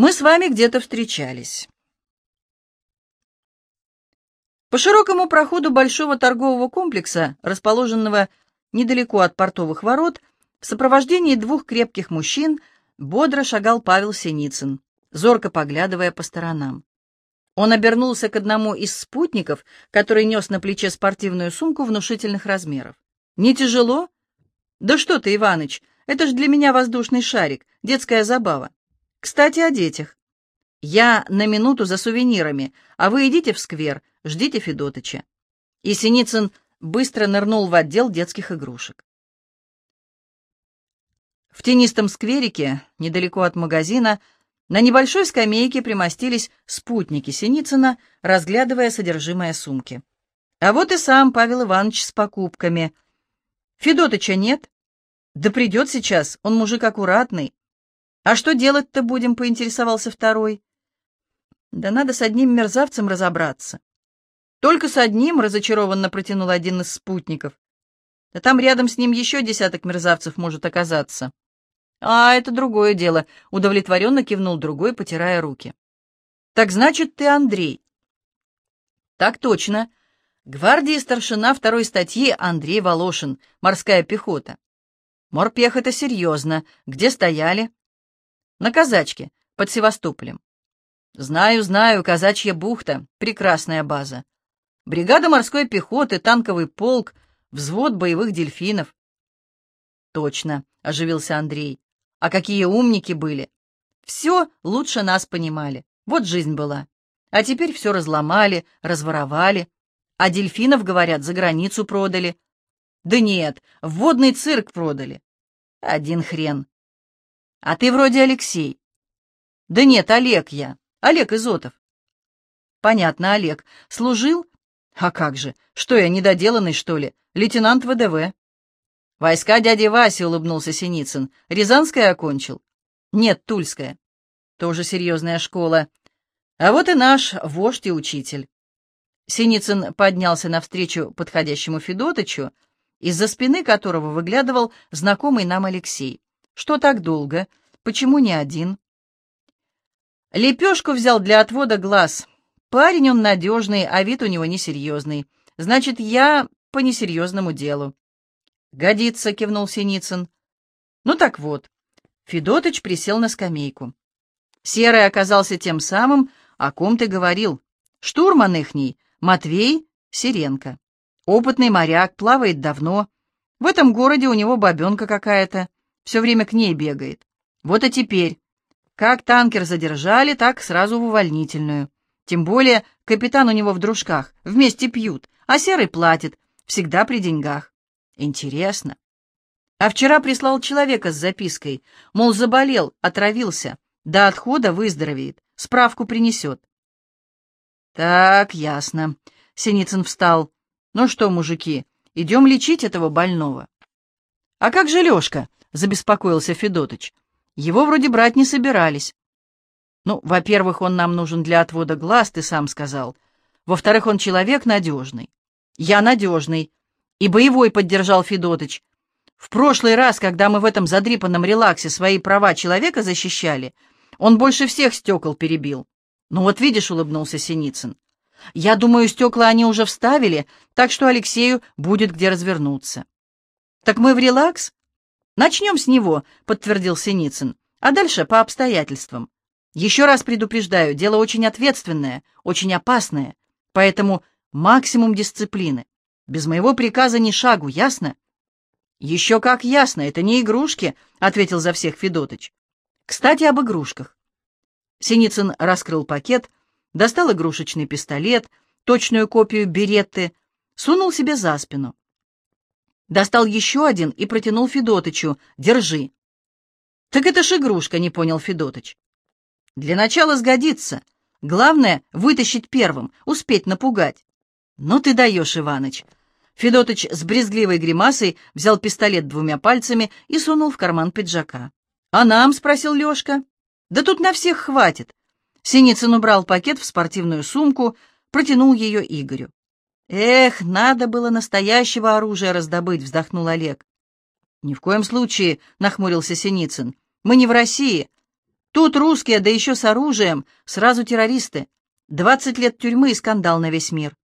Мы с вами где-то встречались. По широкому проходу большого торгового комплекса, расположенного недалеко от портовых ворот, в сопровождении двух крепких мужчин бодро шагал Павел Синицын, зорко поглядывая по сторонам. Он обернулся к одному из спутников, который нес на плече спортивную сумку внушительных размеров. «Не тяжело?» «Да что ты, Иваныч, это ж для меня воздушный шарик, детская забава. Кстати, о детях. Я на минуту за сувенирами, а вы идите в сквер, ждите Федотыча». И Синицын быстро нырнул в отдел детских игрушек. В тенистом скверике, недалеко от магазина, на небольшой скамейке примостились спутники Синицына, разглядывая содержимое сумки. А вот и сам Павел Иванович с покупками. Федотыча нет? Да придет сейчас, он мужик аккуратный. А что делать-то будем, поинтересовался второй. Да надо с одним мерзавцем разобраться. Только с одним, разочарованно протянул один из спутников. Да там рядом с ним еще десяток мерзавцев может оказаться. «А, это другое дело», — удовлетворенно кивнул другой, потирая руки. «Так значит, ты Андрей?» «Так точно. Гвардии старшина второй статьи Андрей Волошин, морская пехота». «Морпех — это серьезно. Где стояли?» «На казачке, под Севастополем». «Знаю, знаю, казачья бухта, прекрасная база. Бригада морской пехоты, танковый полк, взвод боевых дельфинов». «Точно», — оживился Андрей. А какие умники были! Все лучше нас понимали. Вот жизнь была. А теперь все разломали, разворовали. А дельфинов, говорят, за границу продали. Да нет, в водный цирк продали. Один хрен. А ты вроде Алексей. Да нет, Олег я. Олег Изотов. Понятно, Олег. Служил? А как же? Что я, недоделанный, что ли? Лейтенант ВДВ. «Войска дяди Васи», — улыбнулся Синицын. «Рязанская окончил?» «Нет, Тульская». «Тоже серьезная школа. А вот и наш вождь и учитель». Синицын поднялся навстречу подходящему Федотычу, из-за спины которого выглядывал знакомый нам Алексей. «Что так долго? Почему не один?» Лепешку взял для отвода глаз. Парень он надежный, а вид у него несерьезный. Значит, я по несерьезному делу. «Годится», — кивнул Синицын. «Ну так вот». Федотыч присел на скамейку. Серый оказался тем самым, о ком ты говорил. Штурман ихний, Матвей Сиренко. Опытный моряк, плавает давно. В этом городе у него бабенка какая-то. Все время к ней бегает. Вот и теперь. Как танкер задержали, так сразу в увольнительную. Тем более капитан у него в дружках, вместе пьют, а Серый платит, всегда при деньгах. Интересно. А вчера прислал человека с запиской, мол, заболел, отравился, до отхода выздоровеет, справку принесет. Так, ясно. Синицын встал. Ну что, мужики, идем лечить этого больного. А как же Лешка? Забеспокоился Федотыч. Его вроде брать не собирались. Ну, во-первых, он нам нужен для отвода глаз, ты сам сказал. Во-вторых, он человек надежный. Я надежный, и боевой поддержал Федотыч. В прошлый раз, когда мы в этом задрипанном релаксе свои права человека защищали, он больше всех стекол перебил. Ну вот видишь, улыбнулся Синицын. Я думаю, стекла они уже вставили, так что Алексею будет где развернуться. Так мы в релакс? Начнем с него, подтвердил Синицын, а дальше по обстоятельствам. Еще раз предупреждаю, дело очень ответственное, очень опасное, поэтому максимум дисциплины. Без моего приказа ни шагу, ясно?» «Еще как ясно, это не игрушки», — ответил за всех Федотыч. «Кстати, об игрушках». Синицын раскрыл пакет, достал игрушечный пистолет, точную копию беретты, сунул себе за спину. Достал еще один и протянул Федотычу. «Держи». «Так это ж игрушка», — не понял Федотыч. «Для начала сгодится. Главное — вытащить первым, успеть напугать». «Ну ты даешь, Иваныч», Федотыч с брезгливой гримасой взял пистолет двумя пальцами и сунул в карман пиджака. «А нам?» — спросил Лешка. «Да тут на всех хватит». Синицын убрал пакет в спортивную сумку, протянул ее Игорю. «Эх, надо было настоящего оружия раздобыть», — вздохнул Олег. «Ни в коем случае», — нахмурился Синицын. «Мы не в России. Тут русские, да еще с оружием, сразу террористы. Двадцать лет тюрьмы и скандал на весь мир.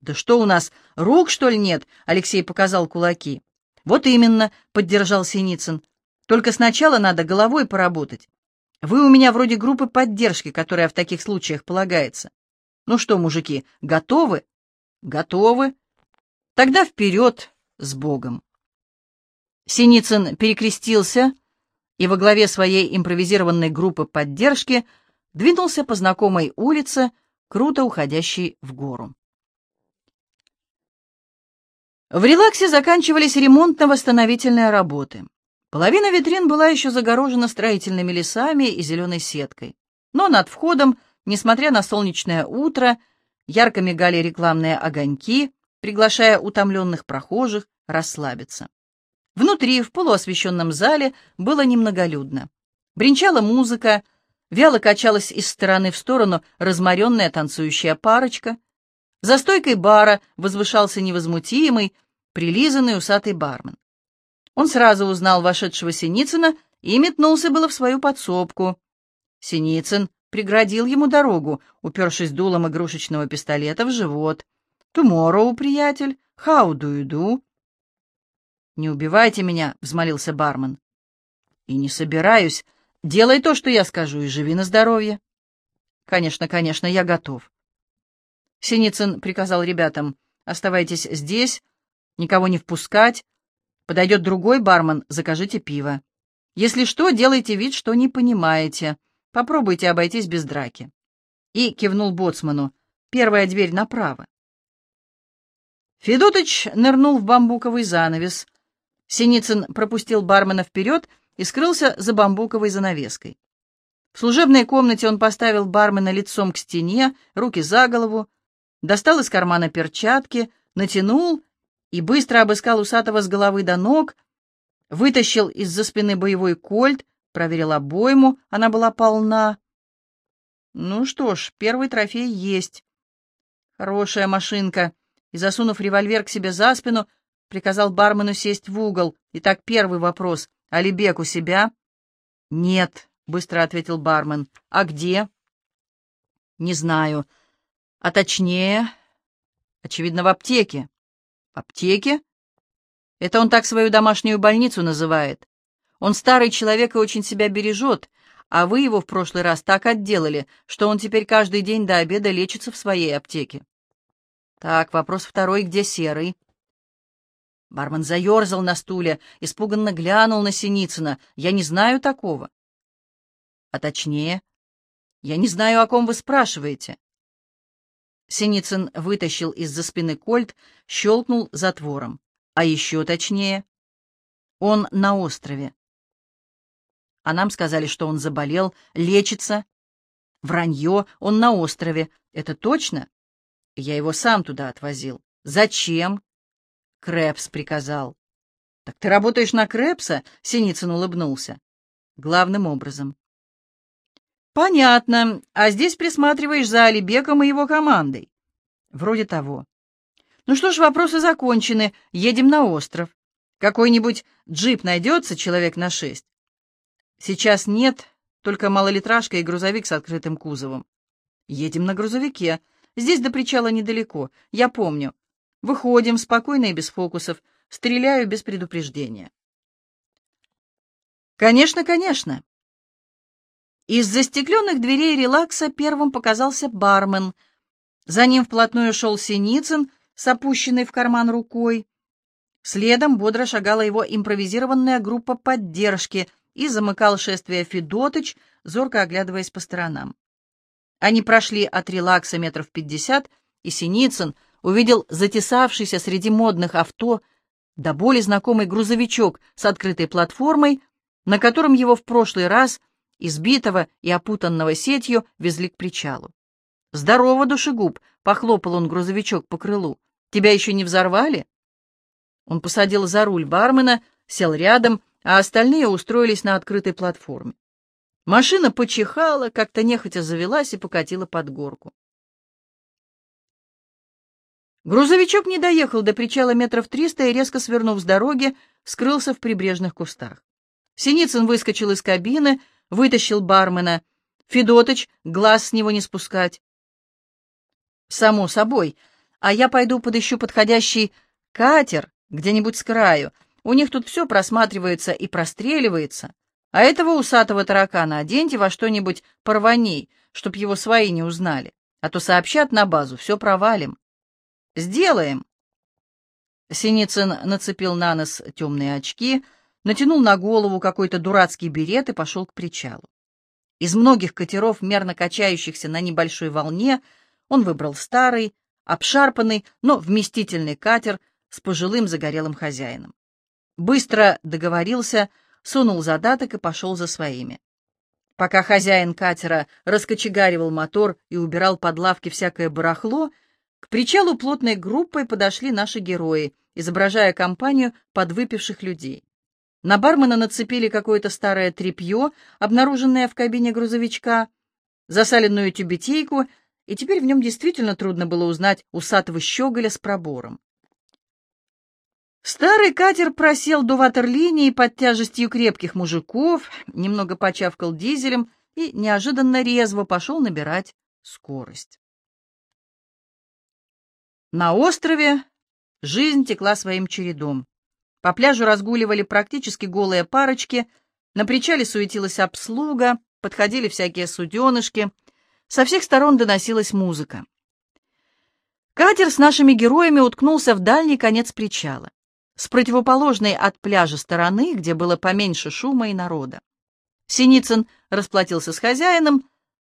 «Да что у нас, рук, что ли, нет?» — Алексей показал кулаки. «Вот именно», — поддержал Синицын. «Только сначала надо головой поработать. Вы у меня вроде группы поддержки, которая в таких случаях полагается. Ну что, мужики, готовы?» «Готовы. Тогда вперед с Богом». Синицын перекрестился и во главе своей импровизированной группы поддержки двинулся по знакомой улице, круто уходящей в гору. В релаксе заканчивались ремонтно-восстановительные работы. Половина витрин была еще загорожена строительными лесами и зеленой сеткой. Но над входом, несмотря на солнечное утро, ярко мигали рекламные огоньки, приглашая утомленных прохожих расслабиться. Внутри, в полуосвещенном зале, было немноголюдно. Бринчала музыка, вяло качалась из стороны в сторону разморенная танцующая парочка. За стойкой бара возвышался невозмутимый, прилизанный усатый бармен. Он сразу узнал вошедшего Синицына и метнулся было в свою подсобку. Синицын преградил ему дорогу, упершись дулом игрушечного пистолета в живот. «Тумороу, приятель, how do you do?» «Не убивайте меня», — взмолился бармен. «И не собираюсь. Делай то, что я скажу, и живи на здоровье». «Конечно, конечно, я готов». Синицын приказал ребятам, «Оставайтесь здесь, никого не впускать. Подойдет другой бармен, закажите пиво. Если что, делайте вид, что не понимаете. Попробуйте обойтись без драки». И кивнул боцману. «Первая дверь направо». Федотыч нырнул в бамбуковый занавес, Синицын пропустил бармена вперед и скрылся за бамбуковой занавеской. В служебной комнате он поставил бармена лицом к стене, руки за голову, достал из кармана перчатки, натянул и быстро обыскал усатого с головы до ног, вытащил из-за спины боевой кольт, проверил обойму, она была полна. Ну что ж, первый трофей есть. Хорошая машинка. И, засунув револьвер к себе за спину, приказал бармену сесть в угол. Итак, первый вопрос. Алибек у себя? Нет, быстро ответил бармен. А где? Не знаю. А точнее, очевидно, в аптеке. В аптеке? Это он так свою домашнюю больницу называет. Он старый человек и очень себя бережет, а вы его в прошлый раз так отделали, что он теперь каждый день до обеда лечится в своей аптеке. Так, вопрос второй, где серый? Бармен заерзал на стуле, испуганно глянул на Синицына. «Я не знаю такого». «А точнее, я не знаю, о ком вы спрашиваете». Синицын вытащил из-за спины кольт, щелкнул затвором. «А еще точнее, он на острове». А нам сказали, что он заболел, лечится. Вранье, он на острове. Это точно? Я его сам туда отвозил. Зачем? Крэпс приказал. «Так ты работаешь на Крэпса?» — Синицын улыбнулся. «Главным образом». «Понятно. А здесь присматриваешь за Алибеком и его командой?» «Вроде того». «Ну что ж, вопросы закончены. Едем на остров. Какой-нибудь джип найдется, человек на шесть?» «Сейчас нет, только малолитражка и грузовик с открытым кузовом». «Едем на грузовике. Здесь до причала недалеко. Я помню. Выходим, спокойно и без фокусов. Стреляю без предупреждения. Конечно, конечно. Из застекленных дверей релакса первым показался бармен. За ним вплотную шел Синицын с опущенной в карман рукой. Следом бодро шагала его импровизированная группа поддержки и замыкал шествие Федотыч, зорко оглядываясь по сторонам. Они прошли от релакса метров пятьдесят, и Синицын — увидел затесавшийся среди модных авто до боли знакомый грузовичок с открытой платформой, на котором его в прошлый раз, избитого и опутанного сетью, везли к причалу. «Здорово, душегуб!» — похлопал он грузовичок по крылу. «Тебя еще не взорвали?» Он посадил за руль бармена, сел рядом, а остальные устроились на открытой платформе. Машина почихала, как-то нехотя завелась и покатила под горку. Грузовичок не доехал до причала метров триста и, резко свернув с дороги, скрылся в прибрежных кустах. Синицын выскочил из кабины, вытащил бармена. Федотыч, глаз с него не спускать. Само собой. А я пойду подыщу подходящий катер где-нибудь с краю. У них тут все просматривается и простреливается. А этого усатого таракана оденьте во что-нибудь порваней, чтоб его свои не узнали. А то сообщат на базу, все провалим. Сделаем. Синицын нацепил на нос темные очки, натянул на голову какой-то дурацкий берет и пошел к причалу. Из многих катеров, мерно качающихся на небольшой волне, он выбрал старый, обшарпанный, но вместительный катер с пожилым загорелым хозяином. Быстро договорился, сунул задаток и пошел за своими. Пока хозяин катера раскочегаривал мотор и убирал под лавки всякое барахло, к причалу плотной группой подошли наши герои, изображая компанию подвыпивших людей. На бармена нацепили какое-то старое тряпье, обнаруженное в кабине грузовичка, засаленную тюбетейку, и теперь в нем действительно трудно было узнать усатого щеголя с пробором. Старый катер просел до ватерлинии под тяжестью крепких мужиков, немного почавкал дизелем и неожиданно резво пошел набирать скорость. На острове жизнь текла своим чередом. По пляжу разгуливали практически голые парочки, на причале суетилась обслуга, подходили всякие суденышки, со всех сторон доносилась музыка. Катер с нашими героями уткнулся в дальний конец причала, с противоположной от пляжа стороны, где было поменьше шума и народа. Синицын расплатился с хозяином,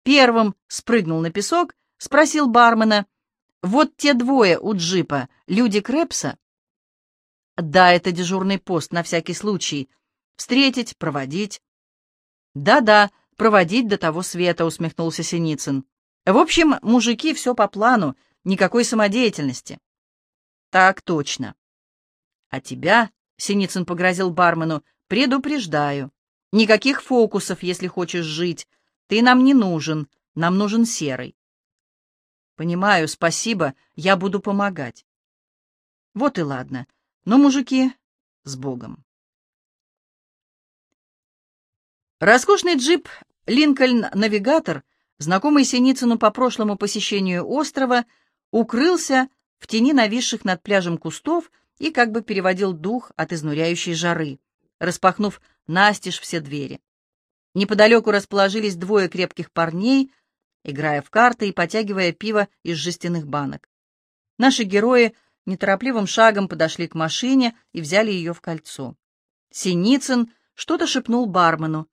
первым спрыгнул на песок, спросил бармена — вот те двое у джипа, люди Крэпса? Да, это дежурный пост на всякий случай. Встретить, проводить. Да-да, проводить до того света, усмехнулся Синицын. В общем, мужики, все по плану, никакой самодеятельности. Так точно. А тебя, Синицын погрозил бармену, предупреждаю. Никаких фокусов, если хочешь жить. Ты нам не нужен, нам нужен серый. Понимаю, спасибо, я буду помогать. Вот и ладно. Но, мужики, с Богом. Роскошный джип «Линкольн-навигатор», знакомый Синицыну по прошлому посещению острова, укрылся в тени нависших над пляжем кустов и как бы переводил дух от изнуряющей жары, распахнув настежь все двери. Неподалеку расположились двое крепких парней играя в карты и потягивая пиво из жестяных банок. Наши герои неторопливым шагом подошли к машине и взяли ее в кольцо. Синицын что-то шепнул бармену.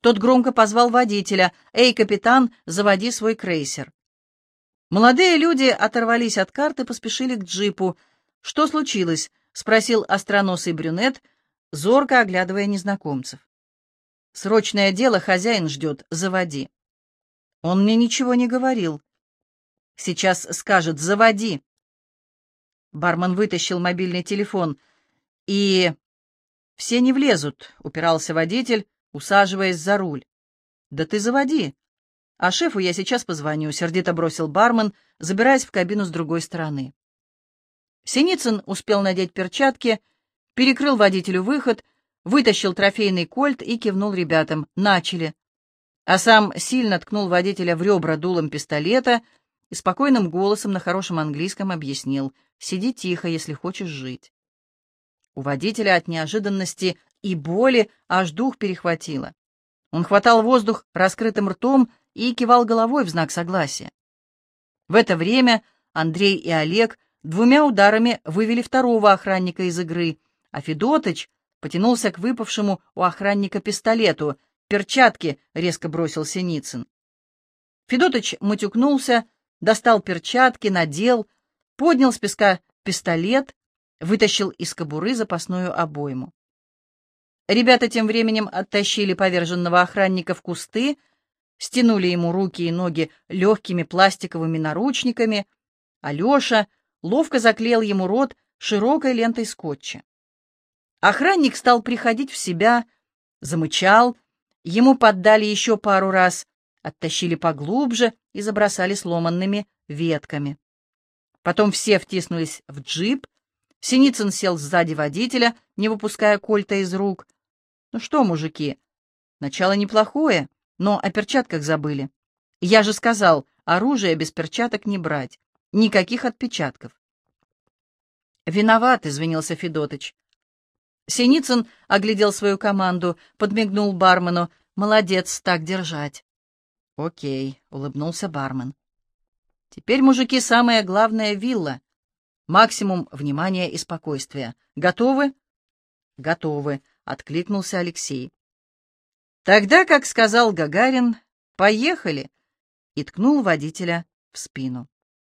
Тот громко позвал водителя. «Эй, капитан, заводи свой крейсер». Молодые люди оторвались от карты и поспешили к джипу. «Что случилось?» — спросил остроносый брюнет, зорко оглядывая незнакомцев. «Срочное дело, хозяин ждет, заводи». Он мне ничего не говорил. Сейчас скажет «заводи». Бармен вытащил мобильный телефон. И... «Все не влезут», — упирался водитель, усаживаясь за руль. «Да ты заводи». «А шефу я сейчас позвоню», — сердито бросил бармен, забираясь в кабину с другой стороны. Синицын успел надеть перчатки, перекрыл водителю выход, вытащил трофейный кольт и кивнул ребятам. «Начали» а сам сильно ткнул водителя в ребра дулом пистолета и спокойным голосом на хорошем английском объяснил «Сиди тихо, если хочешь жить». У водителя от неожиданности и боли аж дух перехватило. Он хватал воздух раскрытым ртом и кивал головой в знак согласия. В это время Андрей и Олег двумя ударами вывели второго охранника из игры, а Федотыч потянулся к выпавшему у охранника пистолету, «Перчатки!» — резко бросил Синицын. Федотыч матюкнулся, достал перчатки, надел, поднял с песка пистолет, вытащил из кобуры запасную обойму. Ребята тем временем оттащили поверженного охранника в кусты, стянули ему руки и ноги легкими пластиковыми наручниками, Алеша ловко заклеил ему рот широкой лентой скотча. Охранник стал приходить в себя, замычал, Ему поддали еще пару раз, оттащили поглубже и забросали сломанными ветками. Потом все втиснулись в джип. Синицын сел сзади водителя, не выпуская кольта из рук. «Ну что, мужики, Начало неплохое, но о перчатках забыли. Я же сказал, оружие без перчаток не брать. Никаких отпечатков. «Виноват», — извинился Федотыч. Синицын оглядел свою команду, подмигнул бармену. «Молодец, так держать». «Окей», — улыбнулся бармен. «Теперь, мужики, самое главное — вилла. Максимум внимания и спокойствия. Готовы?» «Готовы», — откликнулся Алексей. «Тогда, как сказал Гагарин, поехали!» и ткнул водителя в спину.